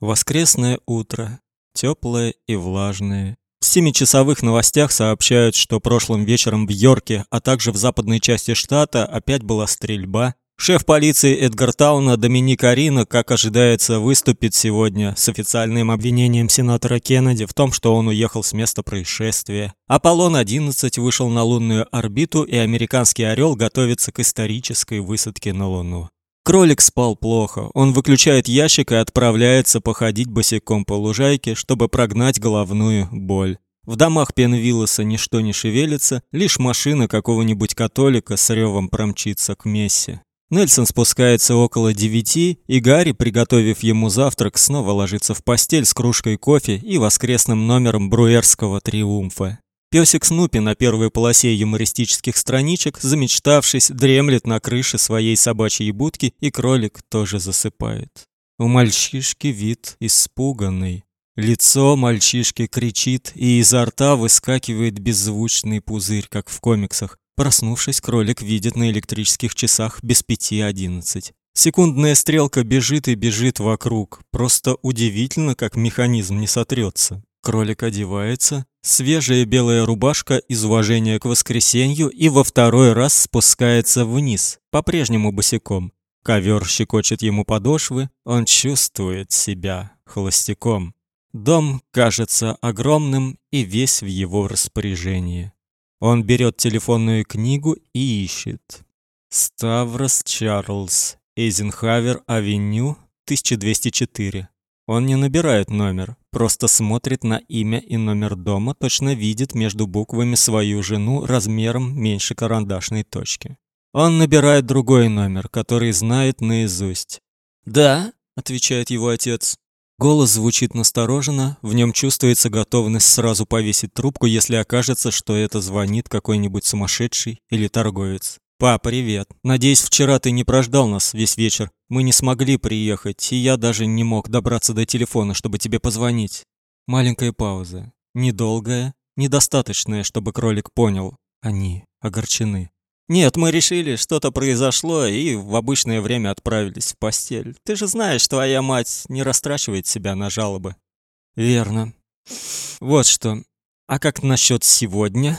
Воскресное утро, теплое и влажное. В семичасовых новостях сообщают, что прошлым вечером в Йорке, а также в западной части штата опять была стрельба. Шеф полиции Эдгартауна Доминик Арина, как ожидается, выступит сегодня с официальным обвинением сенатора Кеннеди в том, что он уехал с места происшествия. Аполлон-11 вышел на лунную орбиту, и американский орел готовится к исторической высадке на Луну. Кролик спал плохо. Он выключает ящик и отправляется походить босиком по лужайке, чтобы прогнать головную боль. В домах Пенвиллоса ничто не шевелится, лишь машина какого-нибудь католика с ревом промчится к мессе. Нельсон спускается около девяти, и Гарри, приготовив ему завтрак, снова ложится в постель с кружкой кофе и воскресным номером Бруерского триумфа. Пёсик Снупи на первой полосе юмористических страничек, замечтавшись, дремлет на крыше своей собачьей будки, и кролик тоже засыпает. У мальчишки вид испуганный. Лицо мальчишки кричит, и изо рта выскакивает беззвучный пузырь, как в комиксах. Проснувшись, кролик видит на электрических часах без пяти одиннадцать. Секундная стрелка бежит и бежит вокруг. Просто удивительно, как механизм не сотрется. Кролик одевается, свежая белая рубашка из уважения к воскресенью и во второй раз спускается вниз, по-прежнему босиком. Ковер щекочет ему подошвы, он чувствует себя холостяком. Дом кажется огромным и весь в его распоряжении. Он берет телефонную книгу и ищет. Ставрос Чарльз, Эйзенхавер-авеню, 1204. Он не набирает номер, просто смотрит на имя и номер дома, точно видит между буквами свою жену размером меньше карандашной точки. Он набирает другой номер, который знает наизусть. "Да", отвечает его отец. Голос звучит настороженно, в нем чувствуется готовность сразу повесить трубку, если окажется, что это звонит какой-нибудь сумасшедший или торговец. «Па, привет. Надеюсь, вчера ты не прождал нас весь вечер. Мы не смогли приехать, и я даже не мог добраться до телефона, чтобы тебе позвонить». Маленькая пауза. Недолгая, недостаточная, чтобы кролик понял. Они огорчены. «Нет, мы решили, что-то произошло, и в обычное время отправились в постель. Ты же знаешь, твоя мать не растрачивает себя на жалобы». «Верно. Вот что. А как насчет сегодня?»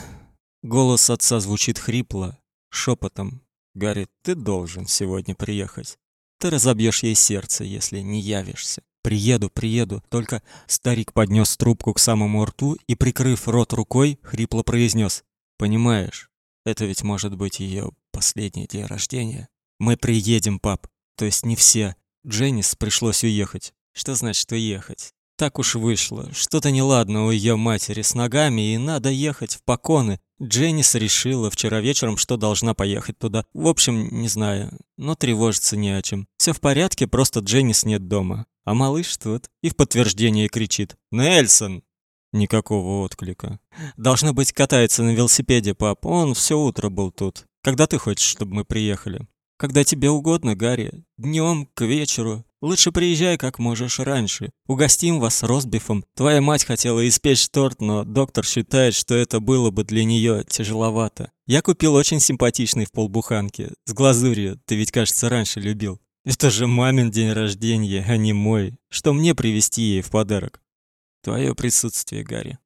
Голос отца звучит хрипло, шепотом. Гарри, ты должен сегодня приехать. Ты разобьешь ей сердце, если не явишься. Приеду, приеду. Только старик поднес трубку к самому рту и, прикрыв рот рукой, хрипло произнес: "Понимаешь, это ведь может быть ее последний день рождения. Мы приедем, пап. То есть не все. Дженнис пришлось уехать. Что значит уехать? Так уж вышло. Что-то неладно у ее матери с ногами, и надо ехать в Поконы. Дженнис решила вчера вечером, что должна поехать туда. В общем, не знаю, но тревожиться не о чем. Все в порядке, просто Дженнис нет дома. А малыш тут и в подтверждение кричит: "Нельсон!" Никакого отклика. Должно быть, катается на велосипеде, пап. Он все утро был тут. Когда ты хочешь, чтобы мы приехали? Когда тебе угодно, Гарри. Днем, к вечеру. Лучше приезжай как можешь раньше. Угостим вас ростбифом. Твоя мать хотела испечь торт, но доктор считает, что это было бы для нее тяжеловато. Я купил очень симпатичный в полбуханки. С глазурью. Ты ведь, кажется, раньше любил. Это же мамин день рождения, а не мой. Что мне привезти ей в подарок? Твое присутствие, Гарри.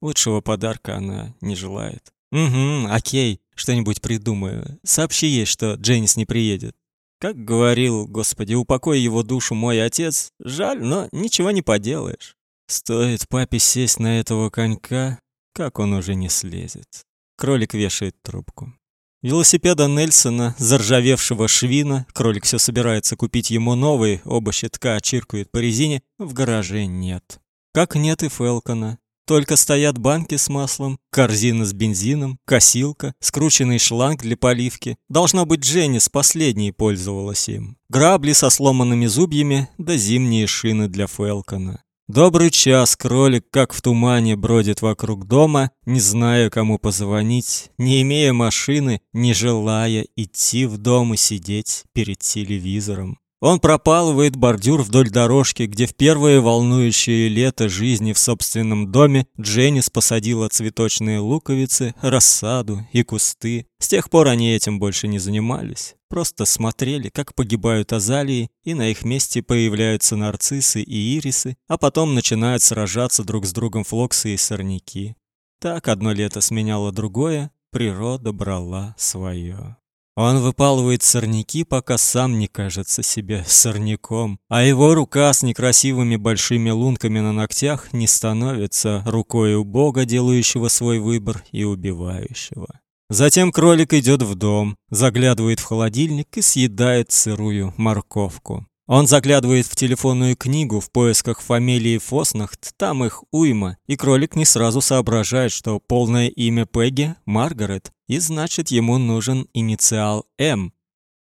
Лучшего подарка она не желает. Угу, окей. Что-нибудь придумаю. Сообщи ей, что Дженнис не приедет. Как говорил, Господи, упокой его душу мой отец. Жаль, но ничего не поделаешь. Стоит папе сесть на этого конька, как он уже не слезет. Кролик вешает трубку. Велосипеда Нельсона, заржавевшего швина, кролик все собирается купить ему новый, оба щитка чиркают по резине, в гараже нет. Как нет и Фелкона. Только стоят банки с маслом, корзина с бензином, косилка, скрученный шланг для поливки. Должно быть, Дженни с последней пользовалась им. Грабли со сломанными зубьями, да зимние шины для Фелкона. Добрый час кролик, как в тумане, бродит вокруг дома, не зная, кому позвонить, не имея машины, не желая идти в дом и сидеть перед телевизором. Он пропалывает бордюр вдоль дорожки, где в первое волнующее лето жизни в собственном доме Дженнис посадила цветочные луковицы, рассаду и кусты. С тех пор они этим больше не занимались. Просто смотрели, как погибают азалии, и на их месте появляются нарциссы и ирисы, а потом начинают сражаться друг с другом флоксы и сорняки. Так одно лето сменяло другое, природа брала свое. Он выпалывает сорняки, пока сам не кажется себе сорняком, а его рука с некрасивыми большими лунками на ногтях не становится рукой у Бога, делающего свой выбор и убивающего. Затем кролик идет в дом, заглядывает в холодильник и съедает сырую морковку. Он заглядывает в телефонную книгу в поисках фамилии Фоснахт, там их уйма, и кролик не сразу соображает, что полное имя Пегги Маргарет, и значит, ему нужен инициал М.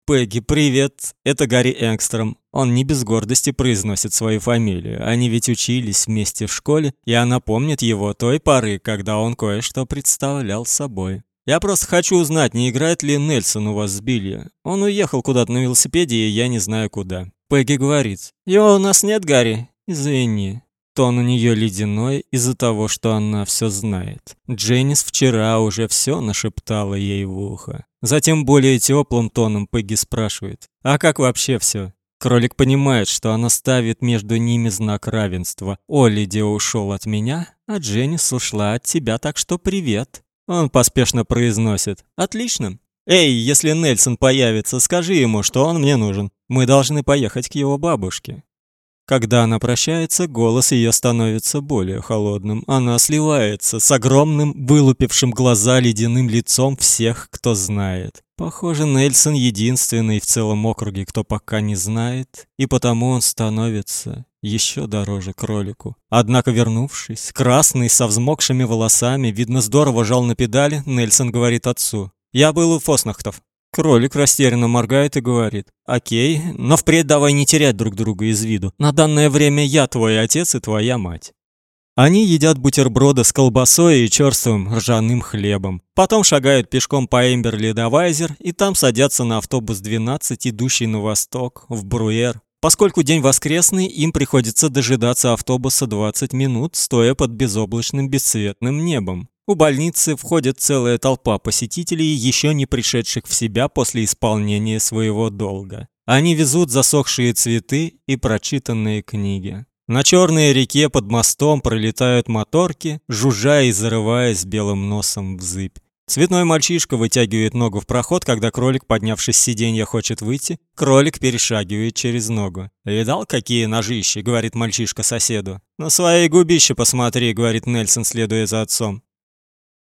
Пегги, привет. Это Гарри Энгстром. Он не без гордости произносит свою фамилию. Они ведь учились вместе в школе, и она помнит его той поры, когда он кое-что представлял собой. Я просто хочу узнать, не играет ли Нельсон у вас с Билли. Он уехал куда-то на велосипеде, и я не знаю куда. Пегги говорит: "Его у нас нет, Гарри. Извини". Тон у нее ледяной из-за того, что она все знает. Дженнис вчера уже все нашептала ей в ухо. Затем более теплым тоном Пегги спрашивает: "А как вообще все? Кролик понимает, что она ставит между ними знак равенства. Олиди ушел от меня, а Дженнис ушла от тебя, так что привет. Он поспешно произносит: "Отлично. Эй, если Нельсон появится, скажи ему, что он мне нужен. Мы должны поехать к его бабушке". Когда она прощается, голос ее становится более холодным. Она сливается с огромным, вылупившим глаза ледяным лицом всех, кто знает. Похоже, Нельсон единственный в целом округе, кто пока не знает, и потому он становится еще дороже кролику. Однако, вернувшись, красный, со взмокшими волосами, видно здорово жал на педали, Нельсон говорит отцу. «Я был у Фоснахтов». Кролик растерянно моргает и говорит. «Окей, но впредь давай не терять друг друга из виду. На данное время я твой отец и твоя мать». Они едят бутерброды с колбасой и черствым ржаным хлебом. Потом шагают пешком по Эмберли до Вайзер и там садятся на автобус 12, идущий на восток, в Бруер. Поскольку день воскресный, им приходится дожидаться автобуса 20 минут, стоя под безоблачным бесцветным небом. У больницы входит целая толпа посетителей, еще не пришедших в себя после исполнения своего долга. Они везут засохшие цветы и прочитанные книги. На черной реке под мостом пролетают моторки, жужжа и зарываясь белым носом в зыбь. Цветной мальчишка вытягивает ногу в проход, когда кролик, поднявшись с сиденья, хочет выйти. Кролик перешагивает через ногу. «Видал, какие ножищи?» — говорит мальчишка соседу. «На свои губища посмотри», — говорит Нельсон, следуя за отцом.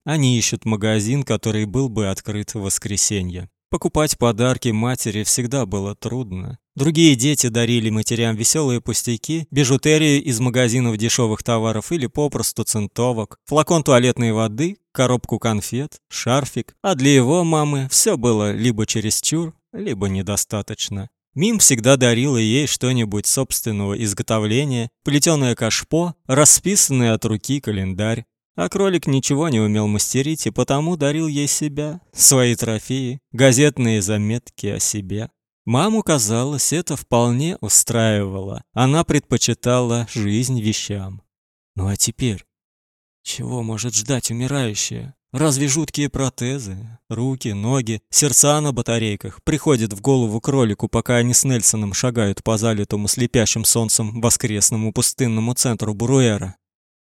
Они ищут магазин, который был бы открыт в воскресенье. Покупать подарки матери всегда было трудно. Другие дети дарили матерям веселые пустяки, бижутерию из магазинов дешевых товаров или попросту центовок, флакон туалетной воды, коробку конфет, шарфик, а для его мамы все было либо чересчур, либо недостаточно. Мим всегда дарила ей что-нибудь собственного изготовления, плетеное кашпо, расписанный от руки календарь. А кролик ничего не умел мастерить и потому дарил ей себя, свои трофеи, газетные заметки о себе. Маму, казалось, это вполне устраивало. Она предпочитала жизнь вещам. Ну а теперь чего может ждать умирающая? Разве жуткие протезы, руки, ноги, сердца на батарейках приходят в голову кролику, пока они с Нельсоном шагают по залитому слепящим солнцем воскресному пустынному центру Буруэра?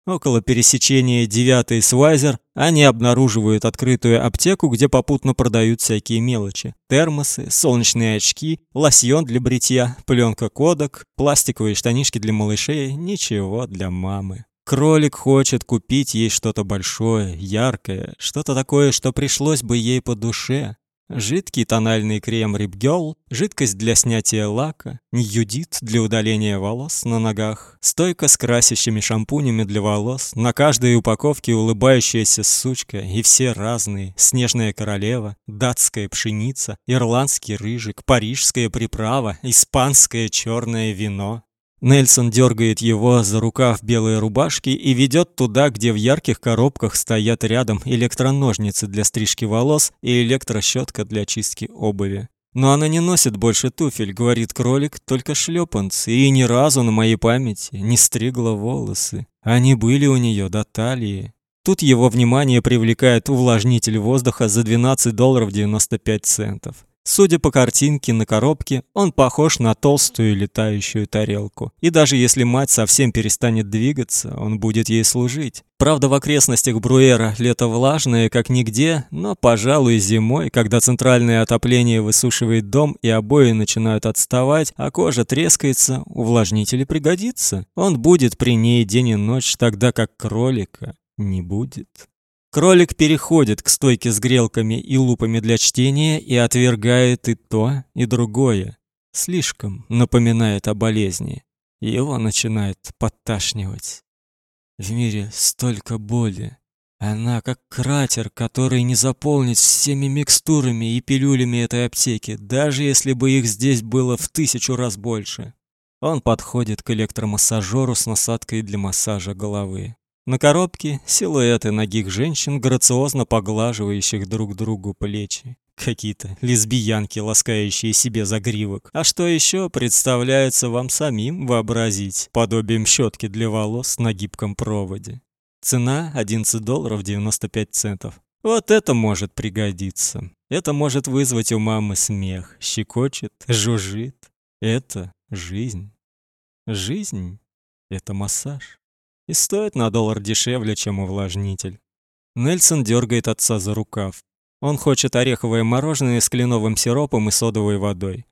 Около пересечения 9 с Вайзер они обнаруживают открытую аптеку, где попутно продают всякие мелочи: термосы, солнечные очки, лосьон для бритья, пленка Кодак, пластиковые штанишки для малышей, ничего для мамы. Кролик хочет купить ей что-то большое, яркое, что-то такое, что пришлось бы ей по душе. Жидкий тональный крем Rip жидкость для снятия лака, ньюдит для удаления волос на ногах, стойка с красящими шампунями для волос, на каждой упаковке улыбающаяся сучка и все разные: снежная королева, датская пшеница, ирландский рыжик, парижская приправа, испанское черное вино. Нельсон дергает его за рукав белой рубашки и ведет туда, где в ярких коробках стоят рядом электроножницы для стрижки волос и электрощетка для чистки обуви. Но она не носит больше туфель, говорит кролик, только шлепанцы, и ни разу на моей памяти не стригла волосы. Они были у нее до талии. Тут его внимание привлекает увлажнитель воздуха за 12 долларов 95 центов. Судя по картинке на коробке, он похож на толстую летающую тарелку. И даже если мать совсем перестанет двигаться, он будет ей служить. Правда, в окрестностях Бруэра лето влажное, как нигде, но, пожалуй, зимой, когда центральное отопление высушивает дом и обои начинают отставать, а кожа трескается, увлажнитель пригодится. Он будет при ней день и ночь, тогда как кролика не будет. Кролик переходит к стойке с грелками и лупами для чтения и отвергает и то, и другое. Слишком напоминает о болезни. Его начинает подташнивать. В мире столько боли. Она как кратер, который не заполнить всеми микстурами и пилюлями этой аптеки, даже если бы их здесь было в тысячу раз больше. Он подходит к электромассажеру с насадкой для массажа головы. На коробке силуэты ногих женщин, грациозно поглаживающих друг другу плечи. Какие-то лесбиянки, ласкающие себе загривок. А что еще представляется вам самим вообразить? Подобием щетки для волос на гибком проводе. Цена 11 долларов 95 центов. Вот это может пригодиться. Это может вызвать у мамы смех, щекочет, жужжит. Это жизнь. Жизнь — это массаж и стоит на доллар дешевле, чем увлажнитель. Нельсон дергает отца за рукав. Он хочет ореховое мороженое с кленовым сиропом и содовой водой.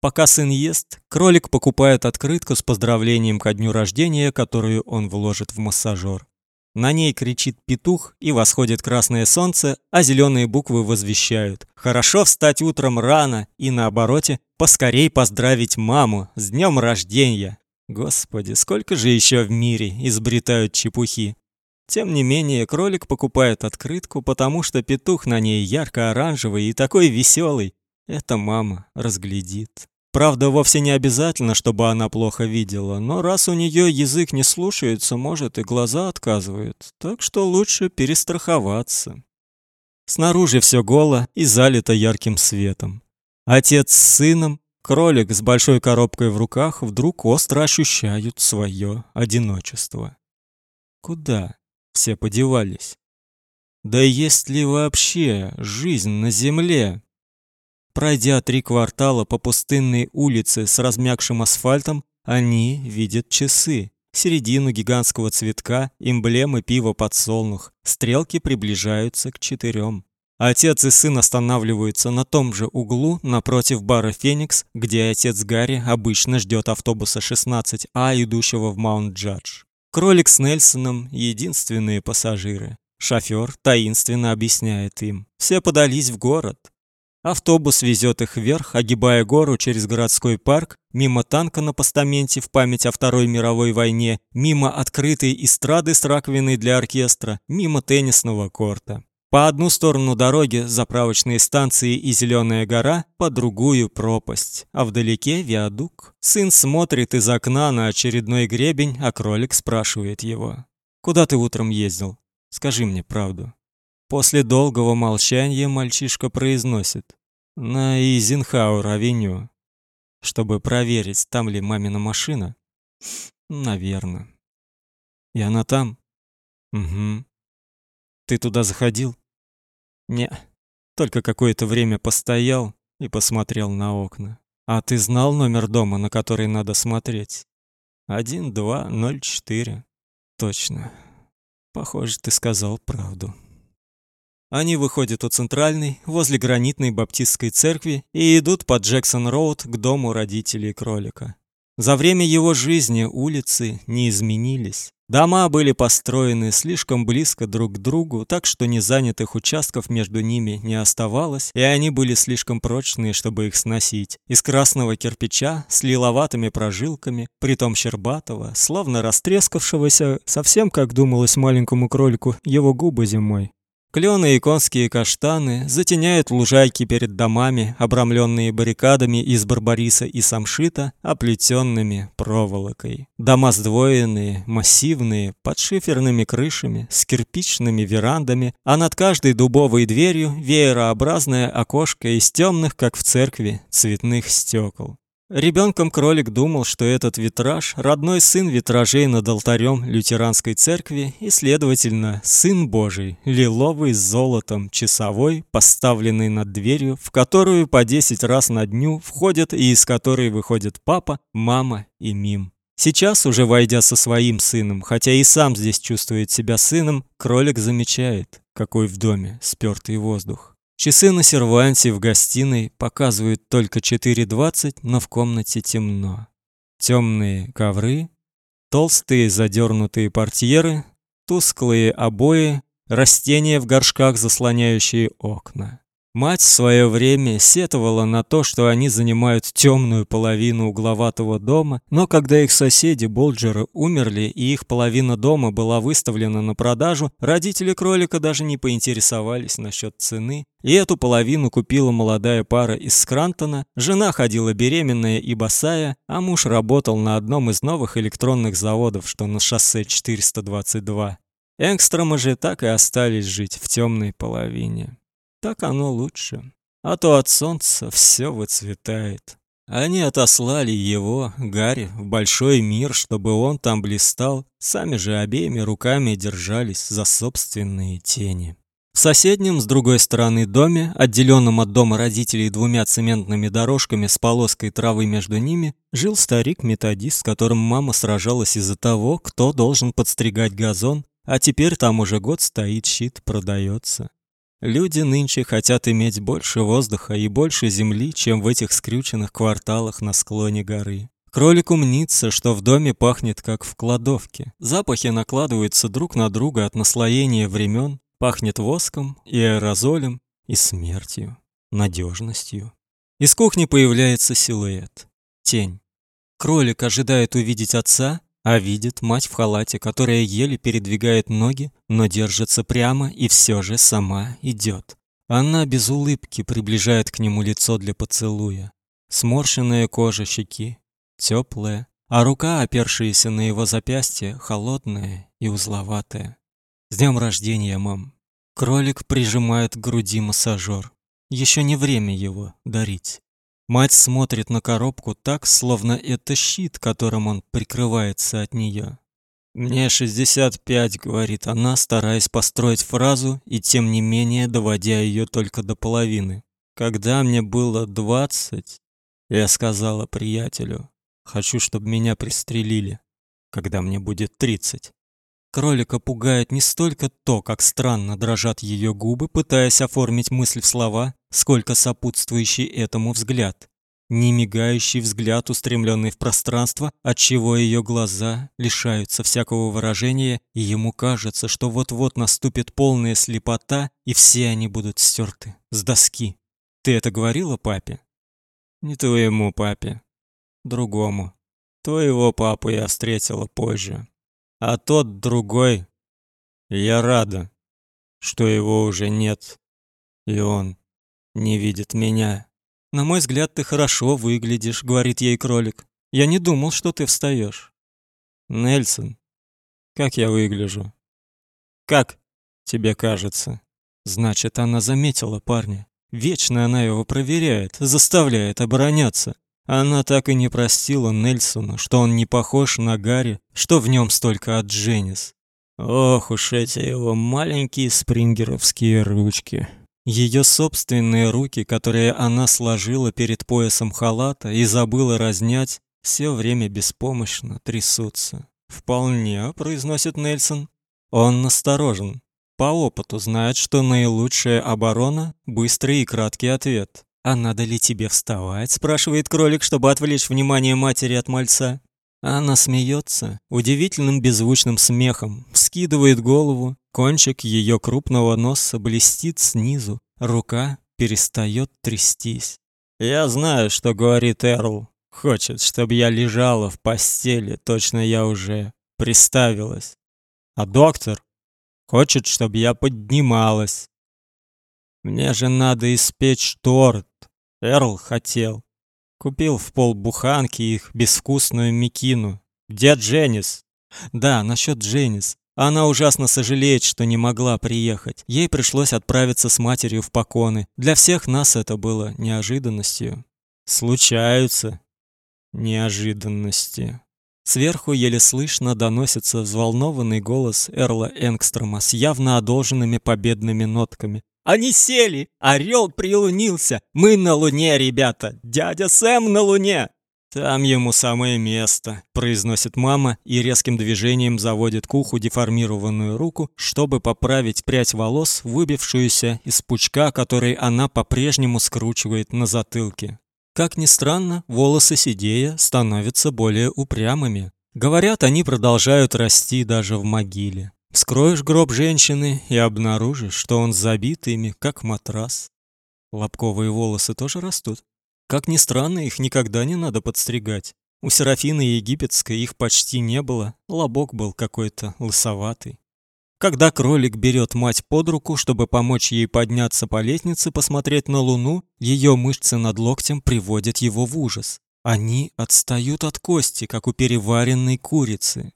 Пока сын ест, кролик покупает открытку с поздравлением ко дню рождения, которую он вложит в массажер. На ней кричит петух, и восходит красное солнце, а зеленые буквы возвещают: "Хорошо встать утром рано" и на обороте "Поскорей поздравить маму с днем рождения". Господи, сколько же еще в мире изобретают чепухи. Тем не менее, кролик покупает открытку, потому что петух на ней ярко-оранжевый и такой веселый. Это мама разглядит. Правда, вовсе не обязательно, чтобы она плохо видела, но раз у нее язык не слушается, может и глаза отказывают. Так что лучше перестраховаться. Снаружи все голо и залито ярким светом. Отец с сыном Кролик с большой коробкой в руках вдруг остро ощущают свое одиночество. Куда все подевались? Да есть ли вообще жизнь на земле? Пройдя три квартала по пустынной улице с размягшим асфальтом, они видят часы, середину гигантского цветка, эмблемы пива подсолнух. Стрелки приближаются к четырем. Отец и сын останавливаются на том же углу напротив бара Феникс, где отец Гарри обычно ждет автобуса 16А, идущего в Маунт-Джадж. Кролик с Нельсоном единственные пассажиры. Шофёр таинственно объясняет им: все подались в город. Автобус везет их вверх, огибая гору через городской парк, мимо танка на постаменте в память о Второй мировой войне, мимо открытой эстрады с раковиной для оркестра, мимо теннисного корта. По одну сторону дороги заправочные станции и зеленая гора, по другую пропасть, а вдалеке виадук. Сын смотрит из окна на очередной гребень, а кролик спрашивает его: "Куда ты утром ездил? Скажи мне правду". После долгого молчания мальчишка произносит: "На Изенхауэр-авеню, чтобы проверить, там ли мамина машина". Наверное. И она там. Угу. Ты туда заходил? Не. Только какое-то время постоял и посмотрел на окна. А ты знал номер дома, на который надо смотреть? Один, два, ноль, четыре. Точно. Похоже, ты сказал правду. Они выходят у центральной, возле гранитной баптистской церкви и идут по Джексон-роуд к дому родителей кролика. За время его жизни улицы не изменились. Дома были построены слишком близко друг к другу, так что незанятых участков между ними не оставалось, и они были слишком прочные, чтобы их сносить. Из красного кирпича с лиловатыми прожилками, притом щербатого, словно растрескавшегося, совсем как думалось маленькому кролику, его губы зимой. Клены и конские каштаны затеняют лужайки перед домами, обрамленные баррикадами из барбариса и самшита, оплетенными проволокой. Дома сдвоенные, массивные, под шиферными крышами, с кирпичными верандами, а над каждой дубовой дверью веерообразное окошко из темных, как в церкви, цветных стекол. Ребенком кролик думал, что этот витраж – родной сын витражей над алтарем лютеранской церкви и, следовательно, сын Божий, лиловый с золотом, часовой, поставленный над дверью, в которую по десять раз на дню входят и из которой выходят папа, мама и мим. Сейчас, уже войдя со своим сыном, хотя и сам здесь чувствует себя сыном, кролик замечает, какой в доме спёртый воздух. Часы на серванте в гостиной показывают только 4:20, но в комнате темно. Темные ковры, толстые задернутые портьеры, тусклые обои, растения в горшках, заслоняющие окна. Мать в свое время сетовала на то, что они занимают темную половину угловатого дома, но когда их соседи Болджеры умерли и их половина дома была выставлена на продажу, родители кролика даже не поинтересовались насчет цены, и эту половину купила молодая пара из Скрантона. Жена ходила беременная и босая, а муж работал на одном из новых электронных заводов, что на шоссе 422. Энгстромы же так и остались жить в темной половине. Так оно лучше. А то от солнца все выцветает. Они отослали его, Гарри, в большой мир, чтобы он там блистал, сами же обеими руками держались за собственные тени. В соседнем, с другой стороны доме, отделенном от дома родителей двумя цементными дорожками с полоской травы между ними, жил старик-методист, с которым мама сражалась из-за того, кто должен подстригать газон, а теперь там уже год стоит щит, продается. Люди нынче хотят иметь больше воздуха и больше земли, чем в этих скрюченных кварталах на склоне горы. Кролику мнится, что в доме пахнет как в кладовке. Запахи накладываются друг на друга от наслоения времен, пахнет воском и аэрозолем и смертью, надежностью. Из кухни появляется силуэт, тень. Кролик ожидает увидеть отца, а видит мать в халате, которая еле передвигает ноги, но держится прямо и все же сама идет. Она без улыбки приближает к нему лицо для поцелуя. Сморщенная кожа щеки, теплая, а рука, опершаяся на его запястье, холодная и узловатая. С днем рождения, мам. Кролик прижимает к груди массажер. Еще не время его дарить. Мать смотрит на коробку так, словно это щит, которым он прикрывается от нее. Мне 65, говорит она, стараясь построить фразу и тем не менее доводя ее только до половины. Когда мне было 20, я сказала приятелю: "Хочу, чтобы меня пристрелили, когда мне будет 30". Кролика пугает не столько то, как странно дрожат ее губы, пытаясь оформить мысль в слова, сколько сопутствующий этому взгляд. Не мигающий взгляд, устремленный в пространство, отчего ее глаза лишаются всякого выражения, и ему кажется, что вот-вот наступит полная слепота, и все они будут стерты с доски. Ты это говорила папе? Не твоему папе, другому. Твоего папу я встретила позже. А тот другой, я рада, что его уже нет, и он не видит меня. На мой взгляд, ты хорошо выглядишь, говорит ей кролик. Я не думал, что ты встаешь. Нельсон, как я выгляжу? Как тебе кажется? Значит, она заметила парня. Вечно она его проверяет, заставляет обороняться. Она так и не простила Нельсону, что он не похож на Гарри, что в нем столько от Дженнис. Ох уж эти его маленькие спрингеровские ручки. Ее собственные руки, которые она сложила перед поясом халата и забыла разнять, все время беспомощно трясутся. «Вполне», — произносит Нельсон. Он насторожен. По опыту знает, что наилучшая оборона — быстрый и краткий ответ. «А надо ли тебе вставать?» – спрашивает кролик, чтобы отвлечь внимание матери от мальца. Она смеется удивительным беззвучным смехом, вскидывает голову, кончик ее крупного носа блестит снизу, рука перестает трястись. «Я знаю, что говорит Эрл. Хочет, чтобы я лежала в постели, точно я уже приставилась. А доктор? Хочет, чтобы я поднималась. Мне же надо испечь торт. Эрл хотел. Купил в полбуханки их безвкусную мекину. Где Дженнис? Да, насчет Дженнис. Она ужасно сожалеет, что не могла приехать. Ей пришлось отправиться с матерью в поконы. Для всех нас это было неожиданностью. Случаются неожиданности. Сверху еле слышно доносится взволнованный голос Эрла Энгстрома с явно одолженными победными нотками. Они сели. Орел прилунился. Мы на Луне, ребята. Дядя Сэм на Луне. Там ему самое место, произносит мама и резким движением заводит к уху деформированную руку, чтобы поправить прядь волос, выбившуюся из пучка, который она по-прежнему скручивает на затылке. Как ни странно, волосы сидея становятся более упрямыми. Говорят, они продолжают расти даже в могиле. Вскроешь гроб женщины и обнаружишь, что он забит ими, как матрас. Лобковые волосы тоже растут. Как ни странно, их никогда не надо подстригать. У Серафины Египетской их почти не было, лобок был какой-то лысоватый. Когда кролик берет мать под руку, чтобы помочь ей подняться по лестнице посмотреть на луну, ее мышцы над локтем приводят его в ужас. Они отстают от кости, как у переваренной курицы.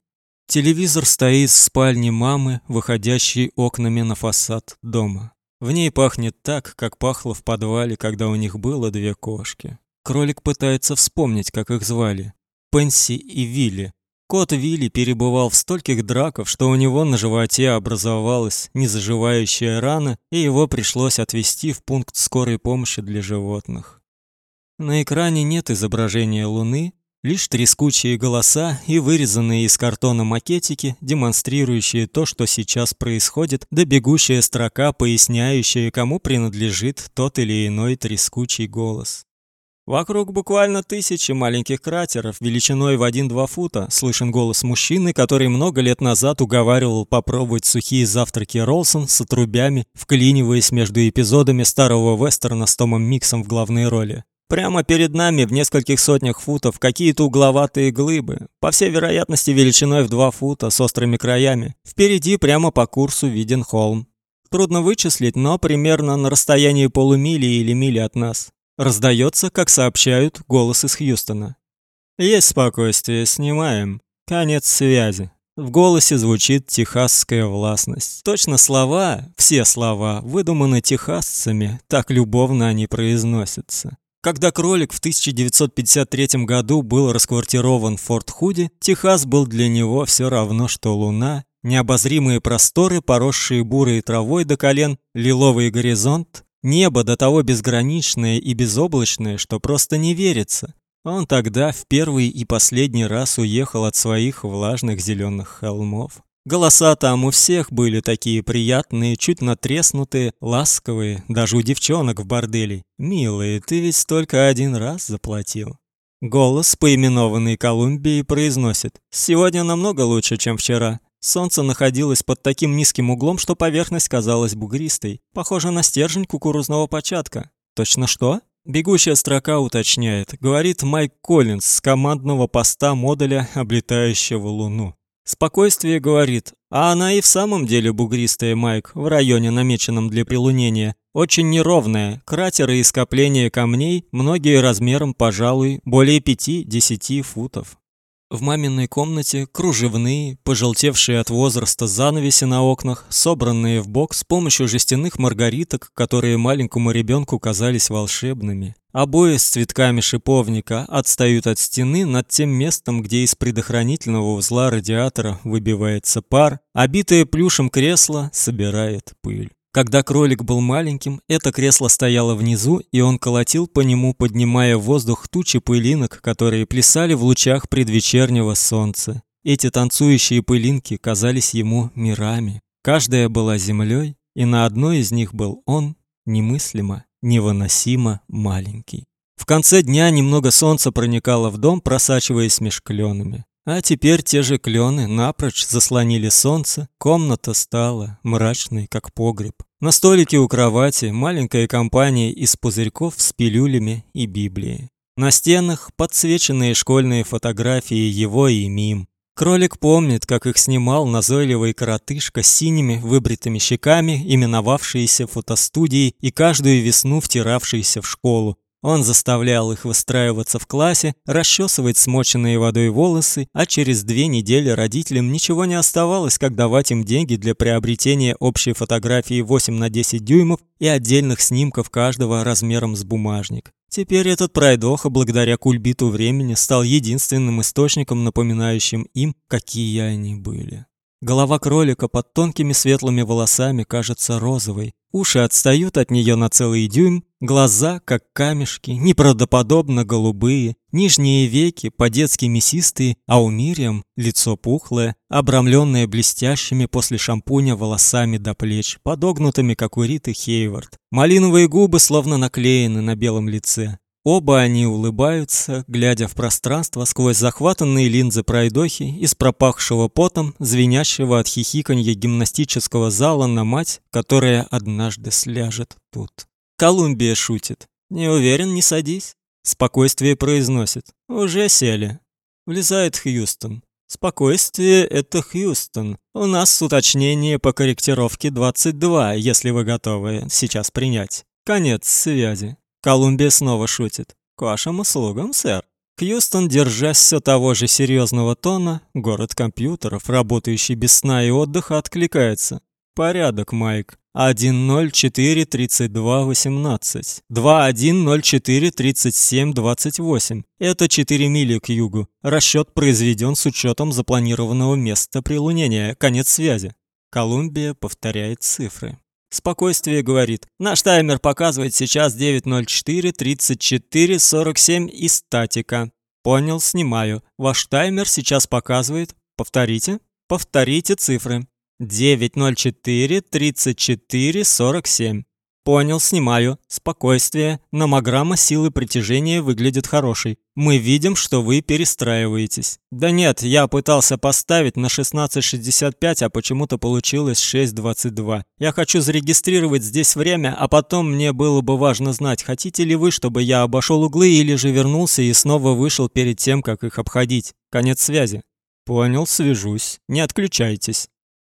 Телевизор стоит в спальне мамы, выходящей окнами на фасад дома. В ней пахнет так, как пахло в подвале, когда у них было две кошки. Кролик пытается вспомнить, как их звали. Пенси и Вилли. Кот Вилли перебывал в стольких драках, что у него на животе образовалась незаживающая рана, и его пришлось отвезти в пункт скорой помощи для животных. На экране нет изображения Луны, Лишь трескучие голоса и вырезанные из картона макетики, демонстрирующие то, что сейчас происходит, да бегущая строка, поясняющая, кому принадлежит тот или иной трескучий голос. Вокруг буквально тысячи маленьких кратеров, величиной в 1-2 фута, слышен голос мужчины, который много лет назад уговаривал попробовать сухие завтраки Ролсон с отрубями, вклиниваясь между эпизодами старого вестерна с Томом Миксом в главной роли. Прямо перед нами в нескольких сотнях футов какие-то угловатые глыбы, по всей вероятности величиной в два фута с острыми краями. Впереди прямо по курсу виден холм. Трудно вычислить, но примерно на расстоянии полумили или мили от нас. Раздается, как сообщают, голос из Хьюстона. Есть спокойствие, снимаем. Конец связи. В голосе звучит техасская властность. Точно слова, все слова, выдуманы техасцами, так любовно они произносятся. Когда кролик в 1953 году был расквартирован в Форт Худи, Техас был для него все равно что луна, необозримые просторы, поросшие бурой травой до колен, лиловый горизонт, небо до того безграничное и безоблачное, что просто не верится. Он тогда в первый и последний раз уехал от своих влажных зеленых холмов. Голоса там у всех были такие приятные, чуть натреснутые, ласковые, даже у девчонок в борделе. Милые, ты ведь только один раз заплатил. Голос, поименованный Колумбией, произносит: "Сегодня намного лучше, чем вчера. Солнце находилось под таким низким углом, что поверхность казалась бугристой, похоже на стержень кукурузного початка. Точно что?" Бегущая строка уточняет, говорит Майк Коллинз с командного поста модуля, облетающего Луну. Спокойствие говорит, а она и в самом деле бугристая, Майк, в районе, намеченном для прилунения. Очень неровная, кратеры и скопления камней, многие размером, пожалуй, более пяти-десяти футов. В маминой комнате кружевные, пожелтевшие от возраста занавеси на окнах, собранные в бок с помощью жестяных маргариток, которые маленькому ребенку казались волшебными. Обои с цветками шиповника отстают от стены над тем местом, где из предохранительного узла радиатора выбивается пар, обитое плюшем кресло собирает пыль. Когда кролик был маленьким, это кресло стояло внизу, и он колотил по нему, поднимая в воздух тучи пылинок, которые плясали в лучах предвечернего солнца. Эти танцующие пылинки казались ему мирами. Каждая была землей, и на одной из них был он, немыслимо, невыносимо маленький. В конце дня немного солнца проникало в дом, просачиваясь меж кленами. А теперь те же клены напрочь заслонили солнце, комната стала мрачной, как погреб. На столике у кровати маленькая компания из пузырьков с пилюлями и Библией. На стенах подсвеченные школьные фотографии его и Мим. Кролик помнит, как их снимал назойливый коротышка с синими выбритыми щеками, именовавшийся фотостудией и каждую весну втиравшийся в школу. Он заставлял их выстраиваться в классе, расчесывать смоченные водой волосы, а через две недели родителям ничего не оставалось, как давать им деньги для приобретения общей фотографии 8 на 10 дюймов и отдельных снимков каждого размером с бумажник. Теперь этот пройдоха, благодаря кульбиту времени, стал единственным источником, напоминающим им, какие они были. Голова кролика под тонкими светлыми волосами кажется розовой, уши отстают от нее на целый дюйм, глаза, как камешки, неправдоподобно голубые, нижние веки по-детски мясистые, а у Мириам лицо пухлое, обрамленное блестящими после шампуня волосами до плеч, подогнутыми, как у Риты Хейвард. Малиновые губы словно наклеены на белом лице. Оба они улыбаются, глядя в пространство сквозь захватанные линзы пройдохи из пропахшего потом, звенящего от хихиканья гимнастического зала на мать, которая однажды сляжет тут. Колумбия шутит. «Не уверен, не садись». Спокойствие произносит. «Уже сели». Влезает Хьюстон. «Спокойствие — это Хьюстон. У нас уточнение по корректировке 22, если вы готовы сейчас принять. Конец связи». Колумбия снова шутит. «К вашим услугам, сэр». Хьюстон, держась все того же серьезного тона, город компьютеров, работающий без сна и отдыха, откликается. «Порядок, Майк. 1043218. 21043728. Это 4 мили к югу. Расчет произведен с учетом запланированного места прилунения. Конец связи». Колумбия повторяет цифры. Спокойствие говорит. Наш таймер показывает сейчас 9.04, 34, 47 и статика. Понял, снимаю. Ваш таймер сейчас показывает... Повторите. Повторите цифры. 9.04, 34, 47. Понял, снимаю. Спокойствие. Номограмма силы притяжения выглядит хорошей. Мы видим, что вы перестраиваетесь. Да нет, я пытался поставить на 16.65, а почему-то получилось 6.22. Я хочу зарегистрировать здесь время, а потом мне было бы важно знать, хотите ли вы, чтобы я обошел углы или же вернулся и снова вышел перед тем, как их обходить. Конец связи. Понял, свяжусь. Не отключайтесь.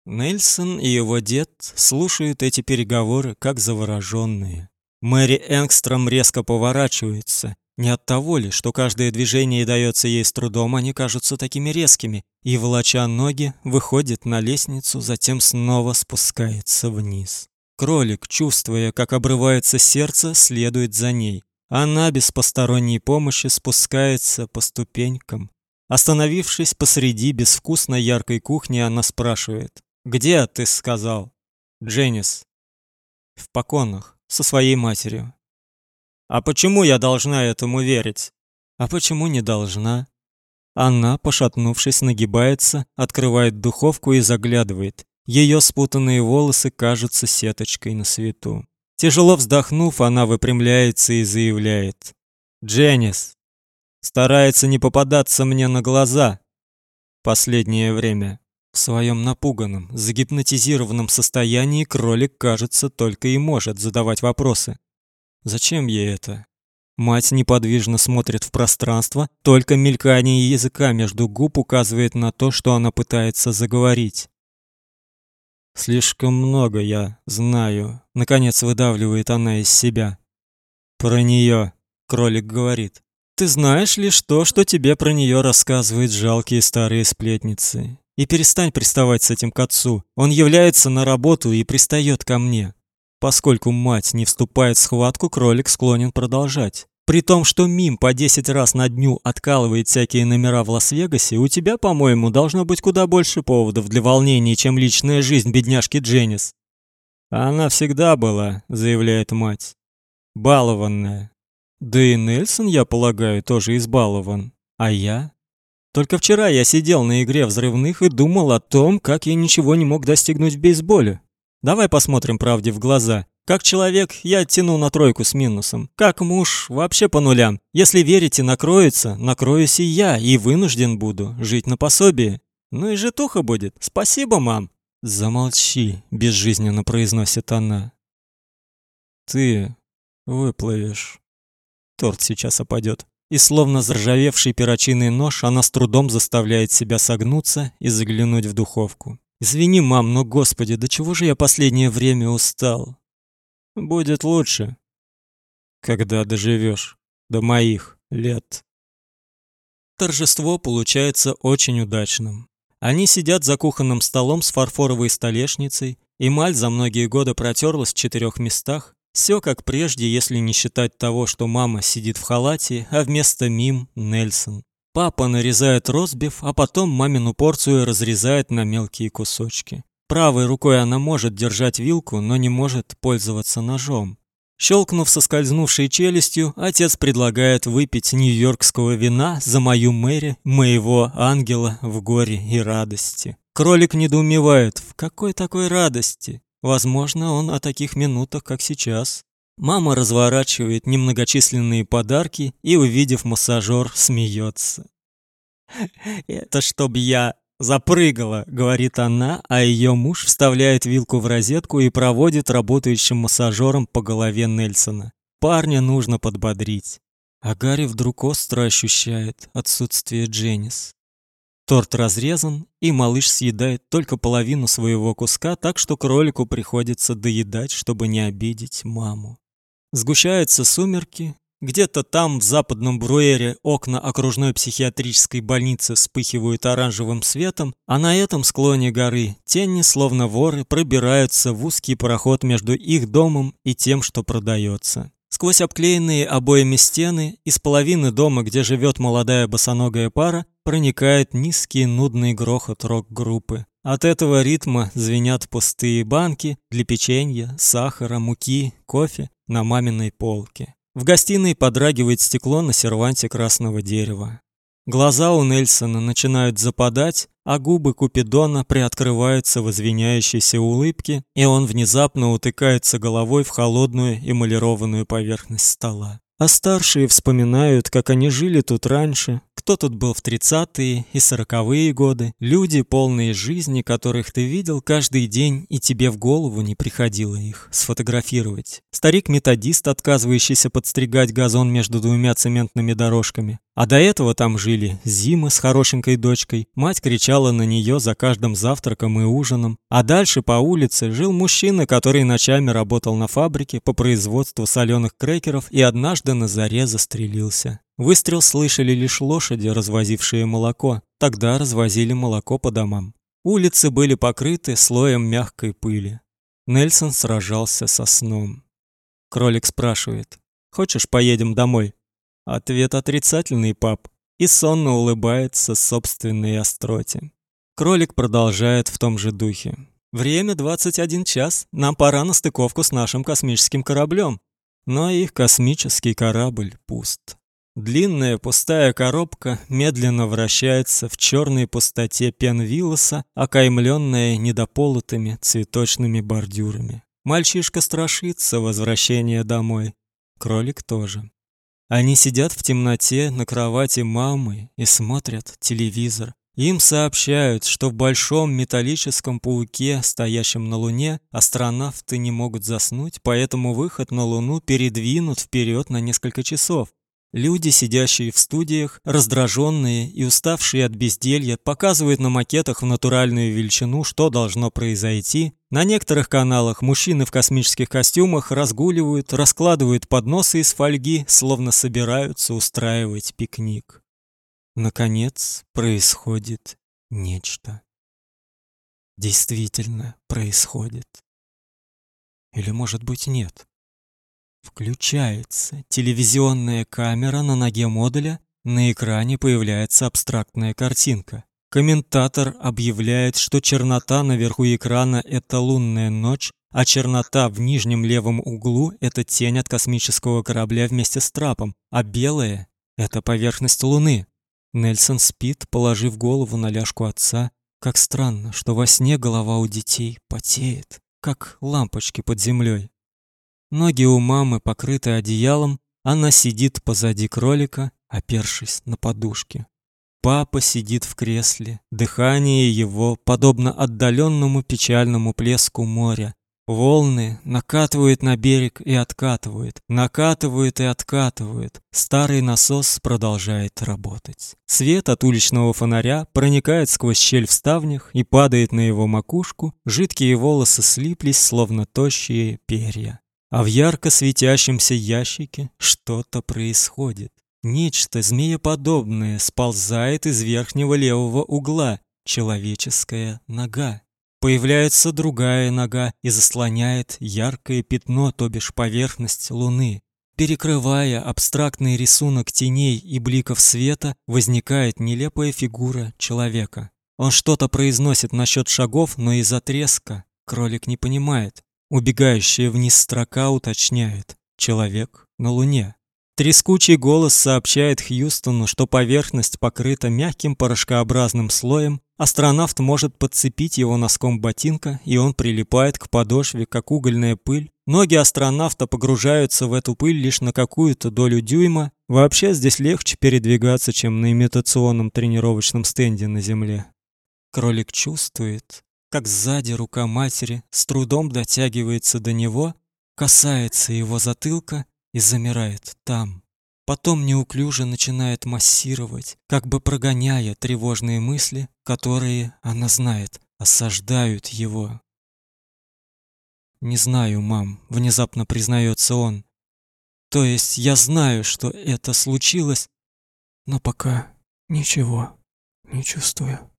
Нельсон и его дед слушают эти переговоры как завороженные. Мэри Энгстром резко поворачивается. Не от того ли, что каждое движение дается ей с трудом, они кажутся такими резкими, и, волоча ноги, выходит на лестницу, затем снова спускается вниз. Кролик, чувствуя, как обрывается сердце, следует за ней. Она без посторонней помощи спускается по ступенькам. Остановившись посреди безвкусной яркой кухни, она спрашивает: где ты сказал? Дженнис. В поконах со своей матерью. А почему я должна этому верить? А почему не должна? Она, пошатнувшись, нагибается, открывает духовку и заглядывает. Ее спутанные волосы кажутся сеточкой на свету. Тяжело вздохнув, она выпрямляется и заявляет: "Дженнис старается не попадаться мне на глаза последнее время". В своем напуганном, загипнотизированном состоянии кролик, кажется, только и может задавать вопросы. Зачем ей это? Мать неподвижно смотрит в пространство, только мелькание языка между губ указывает на то, что она пытается заговорить. Слишком много я знаю, наконец выдавливает она из себя. Про нее, кролик говорит. Ты знаешь ли что, что тебе про нее рассказывают жалкие старые сплетницы? И перестань приставать с этим к отцу. Он является на работу и пристает ко мне. Поскольку мать не вступает в схватку, кролик склонен продолжать. При том, что Мим по 10 раз на дню откалывает всякие номера в Лас-Вегасе, у тебя, по-моему, должно быть куда больше поводов для волнений, чем личная жизнь бедняжки Дженнис. Она всегда была, заявляет мать. Балованная. Да и Нельсон, я полагаю, тоже избалован. А я? Только вчера я сидел на игре взрывных и думал о том, как я ничего не мог достигнуть в бейсболе. Давай посмотрим правде в глаза. Как человек, я тяну на тройку с минусом. Как муж, вообще по нулям. Если верите, накроется, накроюсь и я, и вынужден буду жить на пособие. Ну и житуха будет. Спасибо, мам. Замолчи, безжизненно произносит она. Ты выплывешь. Торт сейчас опадет. И словно заржавевший перочинный нож, она с трудом заставляет себя согнуться и заглянуть в духовку. Извини, мам, но господи, до чего же я последнее время устал? Будет лучше, когда доживешь до моих лет. Торжество получается очень удачным. Они сидят за кухонным столом с фарфоровой столешницей, эмаль за многие годы протерлась в четырех местах. Все как прежде, если не считать того, что мама сидит в халате, а вместо мим Нельсон. Папа нарезает ростбиф, а потом мамину порцию разрезает на мелкие кусочки. Правой рукой она может держать вилку, но не может пользоваться ножом. Щелкнув соскользнувшей челюстью, отец предлагает выпить нью-йоркского вина за мою Мэри, моего ангела в горе и радости. Кролик недоумевает, в какой такой радости? Возможно, он о таких минутах, как сейчас. Мама разворачивает немногочисленные подарки и, увидев массажер, смеется. «Это чтоб я запрыгала», — говорит она, а ее муж вставляет вилку в розетку и проводит работающим массажером по голове Нельсона. Парня нужно подбодрить. А Гарри вдруг остро ощущает отсутствие Дженнис. Торт разрезан, и малыш съедает только половину своего куска, так что кролику приходится доедать, чтобы не обидеть маму. Сгущаются сумерки, где-то там, в западном Бруэре, окна окружной психиатрической больницы вспыхивают оранжевым светом, а на этом склоне горы тени, словно воры, пробираются в узкий проход между их домом и тем, что продается. Сквозь обклеенные обоями стены из половины дома, где живет молодая босоногая пара, проникает низкий нудный грохот рок-группы. От этого ритма звенят пустые банки для печенья, сахара, муки, кофе на маминой полке. В гостиной подрагивает стекло на серванте красного дерева. Глаза у Нельсона начинают западать, а губы Купидона приоткрываются в извиняющейся улыбке, и он внезапно утыкается головой в холодную эмалированную поверхность стола. А старшие вспоминают, как они жили тут раньше, кто тут был в тридцатые и сороковые годы, люди, полные жизни, которых ты видел каждый день, и тебе в голову не приходило их сфотографировать. Старик-методист, отказывающийся подстригать газон между двумя цементными дорожками. А до этого там жили Зима с хорошенькой дочкой. Мать кричала на нее за каждым завтраком и ужином. А дальше по улице жил мужчина, который ночами работал на фабрике по производству соленых крекеров и однажды на заре застрелился. Выстрел слышали лишь лошади, развозившие молоко. Тогда развозили молоко по домам. Улицы были покрыты слоем мягкой пыли. Нельсон сражался со сном. Кролик спрашивает: "Хочешь, поедем домой?" Ответ отрицательный, пап, и сонно улыбается собственной остроте. Кролик продолжает в том же духе. Время 21 час. Нам пора на стыковку с нашим космическим кораблем. Но их космический корабль пуст. Длинная пустая коробка медленно вращается в черной пустоте Пенвиллоса, окаймленная недополотыми цветочными бордюрами. Мальчишка страшится возвращения домой. Кролик тоже. Они сидят в темноте на кровати мамы и смотрят телевизор. Им сообщают, что в большом металлическом пауке, стоящем на Луне, астронавты не могут заснуть, поэтому выход на Луну передвинут вперед на несколько часов. Люди, сидящие в студиях, раздраженные и уставшие от безделья, показывают на макетах в натуральную величину, что должно произойти. На некоторых каналах мужчины в космических костюмах разгуливают, раскладывают подносы из фольги, словно собираются устраивать пикник. Наконец, происходит нечто. Действительно происходит. Или, может быть, нет. Включается телевизионная камера на ноге модуля, на экране появляется абстрактная картинка. Комментатор объявляет, что чернота наверху экрана это лунная ночь, а чернота в нижнем левом углу это тень от космического корабля вместе с трапом, а белая это поверхность Луны. Нельсон спит, положив голову на ляжку отца. Как странно, что во сне голова у детей потеет, как лампочки под землей. Ноги у мамы покрыты одеялом, она сидит позади кролика, опершись на подушке. Папа сидит в кресле, дыхание его подобно отдаленному печальному плеску моря. Волны накатывают на берег и откатывают, накатывают и откатывают. Старый насос продолжает работать. Свет от уличного фонаря проникает сквозь щель в ставнях и падает на его макушку. Жидкие волосы слиплись, словно тощие перья. А в ярко светящемся ящике что-то происходит. Нечто змееподобное сползает из верхнего левого угла. Человеческая нога. Появляется другая нога и заслоняет яркое пятно, то бишь поверхность луны. Перекрывая абстрактный рисунок теней и бликов света, возникает нелепая фигура человека. Он что-то произносит насчет шагов, но из-за треска кролик не понимает. Убегающая вниз строка уточняет: человек на луне. Трескучий голос сообщает Хьюстону, что поверхность покрыта мягким порошкообразным слоем, астронавт может подцепить его носком ботинка, и он прилипает к подошве, как угольная пыль. Ноги астронавта погружаются в эту пыль лишь на какую-то долю дюйма. Вообще здесь легче передвигаться, чем на имитационном тренировочном стенде на земле. Кролик чувствует, как сзади рука матери с трудом дотягивается до него, касается его затылка и замирает там. Потом неуклюже начинает массировать, как бы прогоняя тревожные мысли, которые, она знает, осаждают его. «Не знаю, мам», — внезапно признается он. «То есть я знаю, что это случилось, но пока ничего не чувствую».